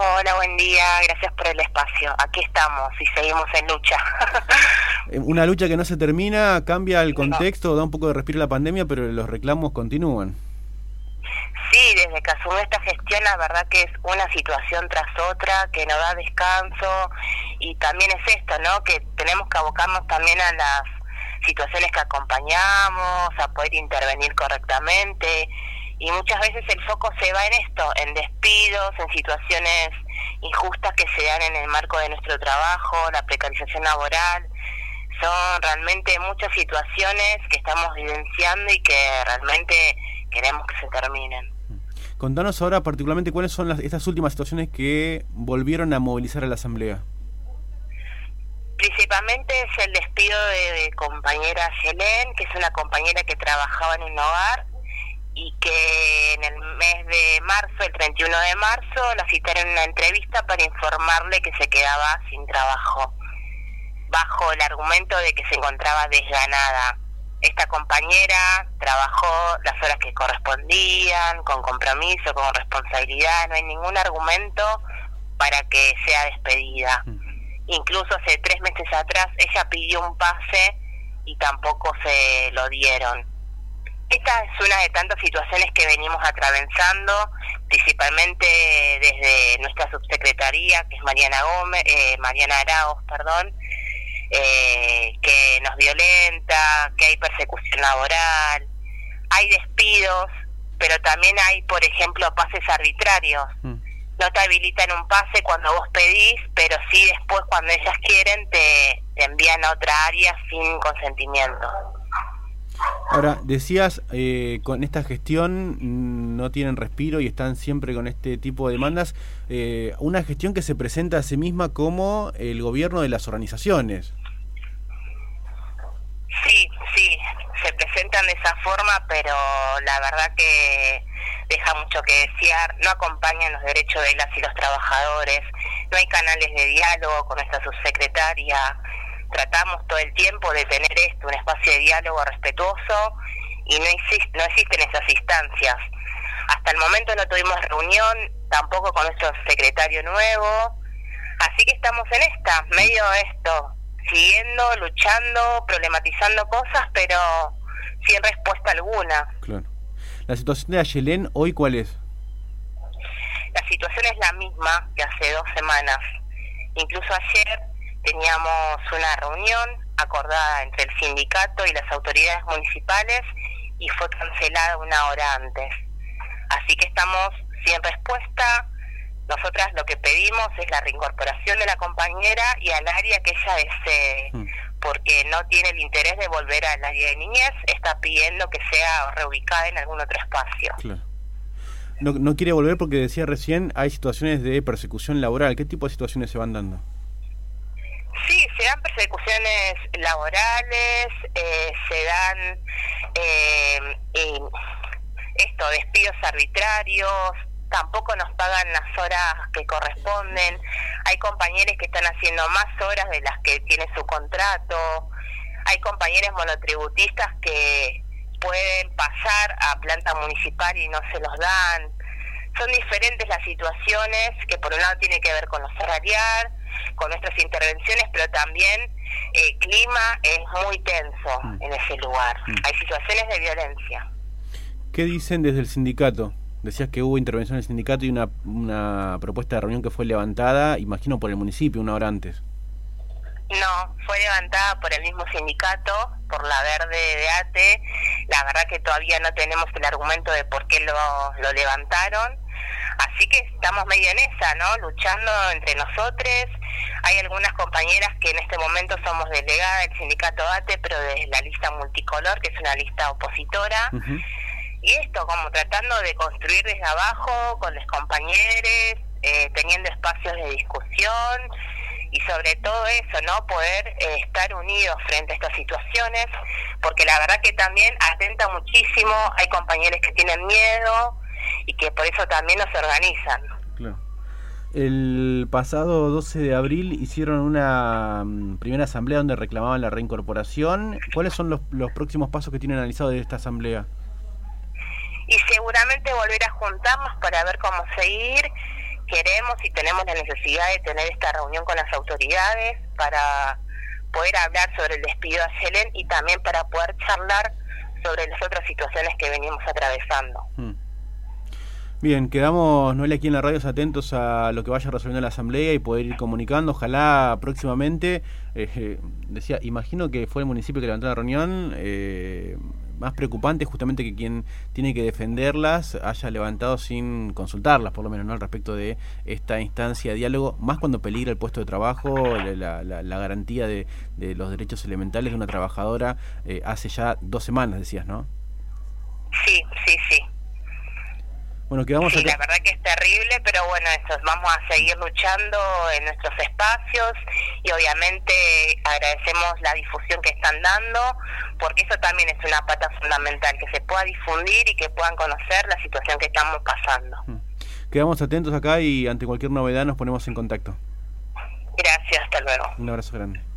Hola, buen día, gracias por el espacio. Aquí estamos y seguimos en lucha. Eh, Una lucha que no se termina, cambia el contexto, da un poco de respiro a la pandemia, pero los reclamos continúan. Sí, desde que asumió esta gestión, la verdad que es una situación tras otra, que no da descanso, y también es esto, ¿no? Que tenemos que abocarnos también a las situaciones que acompañamos, a poder intervenir correctamente, y muchas veces el foco se va en esto, en despidos, en situaciones injustas que se dan en el marco de nuestro trabajo, la precarización laboral, son realmente muchas situaciones que estamos vivenciando y que realmente queremos que se terminen. Contanos ahora particularmente cuáles son las, estas últimas situaciones que volvieron a movilizar a la Asamblea. Principalmente es el despido de, de compañera Yelén, que es una compañera que trabajaba en un hogar y que en el mes de marzo, el 31 de marzo, la citaron en una entrevista para informarle que se quedaba sin trabajo, bajo el argumento de que se encontraba desganada. Esta compañera trabajó las horas que correspondían, con compromiso, con responsabilidad, no hay ningún argumento para que sea despedida. Incluso hace tres meses atrás ella pidió un pase y tampoco se lo dieron. Esta es una de tantas situaciones que venimos atravesando, principalmente desde nuestra subsecretaría, que es Mariana Gómez, eh, Mariana Araos, perdón, eh, que nos violenta, que hay persecución laboral, hay despidos, pero también hay, por ejemplo, pases arbitrarios. Mm. No te habilitan un pase cuando vos pedís, pero sí después cuando ellas quieren te, te envían a otra área sin consentimiento. Ahora, decías, eh, con esta gestión mm, no tienen respiro y están siempre con este tipo de demandas. Eh, una gestión que se presenta a sí misma como el gobierno de las organizaciones. Sí, sí, se presentan de esa forma, pero la verdad que deja mucho que desear, no acompañan los derechos de las y los trabajadores, no hay canales de diálogo con nuestra subsecretaria, tratamos todo el tiempo de tener esto, un espacio de diálogo respetuoso y no, existe, no existen esas instancias. Hasta el momento no tuvimos reunión, tampoco con nuestro secretario nuevo, así que estamos en esta, medio esto, siguiendo, luchando, problematizando cosas, pero sin respuesta alguna. Claro. ¿La situación de Ayelén hoy cuál es? La situación es la misma que hace dos semanas. Incluso ayer teníamos una reunión acordada entre el sindicato y las autoridades municipales y fue cancelada una hora antes. Así que estamos sin respuesta. Nosotras lo que pedimos es la reincorporación de la compañera y al área que ella desee, mm. porque no tiene el interés de volver al área de niñez, está pidiendo que sea reubicada en algún otro espacio. Claro. No, no quiere volver porque decía recién hay situaciones de persecución laboral. ¿Qué tipo de situaciones se van dando? Se dan persecuciones laborales, eh, se dan eh, esto, despidos arbitrarios, tampoco nos pagan las horas que corresponden, hay compañeros que están haciendo más horas de las que tiene su contrato, hay compañeros monotributistas que pueden pasar a planta municipal y no se los dan. Son diferentes las situaciones que por un lado tiene que ver con lo salarial, con nuestras intervenciones, pero también el eh, clima es muy tenso mm. en ese lugar. Mm. Hay situaciones de violencia. ¿Qué dicen desde el sindicato? Decías que hubo intervención del sindicato y una, una propuesta de reunión que fue levantada, imagino, por el municipio una hora antes. No, fue levantada por el mismo sindicato, por la Verde de ATE. La verdad que todavía no tenemos el argumento de por qué lo, lo levantaron. Así que estamos medio en esa, ¿no? Luchando entre nosotros. Hay algunas compañeras que en este momento somos delegadas del sindicato ATE, pero de la lista multicolor, que es una lista opositora. Y esto, como tratando de construir desde abajo con los compañeros, eh, teniendo espacios de discusión y sobre todo eso, ¿no? Poder eh, estar unidos frente a estas situaciones, porque la verdad que también atenta muchísimo, hay compañeros que tienen miedo y que por eso también nos organizan. El pasado 12 de abril hicieron una mm, primera asamblea donde reclamaban la reincorporación. ¿Cuáles son los, los próximos pasos que tienen analizados de esta asamblea? Y seguramente volver a juntarnos para ver cómo seguir queremos y tenemos la necesidad de tener esta reunión con las autoridades para poder hablar sobre el despido a Helen y también para poder charlar sobre las otras situaciones que venimos atravesando. Hmm. Bien, quedamos, Noelia, aquí en la radio atentos a lo que vaya resolviendo la Asamblea y poder ir comunicando. Ojalá próximamente, eh, eh, decía, imagino que fue el municipio que levantó la reunión, eh, más preocupante justamente que quien tiene que defenderlas haya levantado sin consultarlas, por lo menos, ¿no? al respecto de esta instancia de diálogo, más cuando peligra el puesto de trabajo, la, la, garantía de, de, los derechos elementales de una trabajadora hace ya dos semanas, decías, ¿no? Sí, sí, sí. Bueno, quedamos sí, la verdad que es terrible, pero bueno, eso, vamos a seguir luchando en nuestros espacios y obviamente agradecemos la difusión que están dando, porque eso también es una pata fundamental, que se pueda difundir y que puedan conocer la situación que estamos pasando. Mm. Quedamos atentos acá y ante cualquier novedad nos ponemos en contacto. Gracias, hasta luego. Un abrazo grande.